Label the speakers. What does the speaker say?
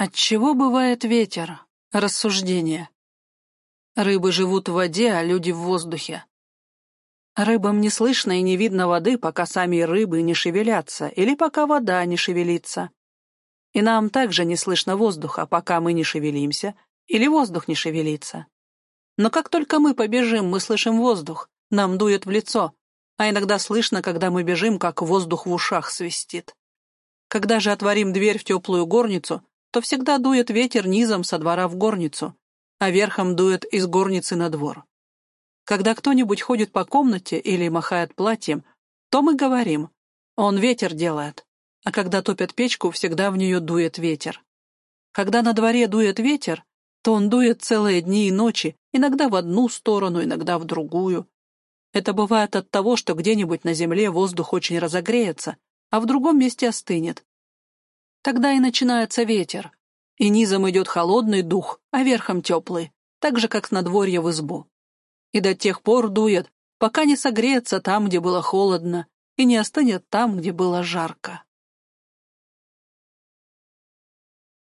Speaker 1: Отчего бывает ветер? Рассуждение. Рыбы живут в воде, а люди в воздухе. Рыбам не слышно и не видно воды, пока сами рыбы не шевелятся, или пока вода не шевелится. И нам также не слышно воздуха, пока мы не шевелимся, или воздух не шевелится. Но как только мы побежим, мы слышим воздух, нам дует в лицо, а иногда слышно, когда мы бежим, как воздух в ушах свистит. Когда же отворим дверь в теплую горницу, то всегда дует ветер низом со двора в горницу, а верхом дует из горницы на двор. Когда кто-нибудь ходит по комнате или махает платьем, то мы говорим «он ветер делает», а когда топят печку, всегда в нее дует ветер. Когда на дворе дует ветер, то он дует целые дни и ночи, иногда в одну сторону, иногда в другую. Это бывает от того, что где-нибудь на земле воздух очень разогреется, а в другом месте остынет. Тогда и начинается ветер, и низом идет холодный дух, а верхом теплый, так же, как с надворья в избу. И до тех пор дует, пока не согреется там, где было холодно, и не остынет там, где было жарко.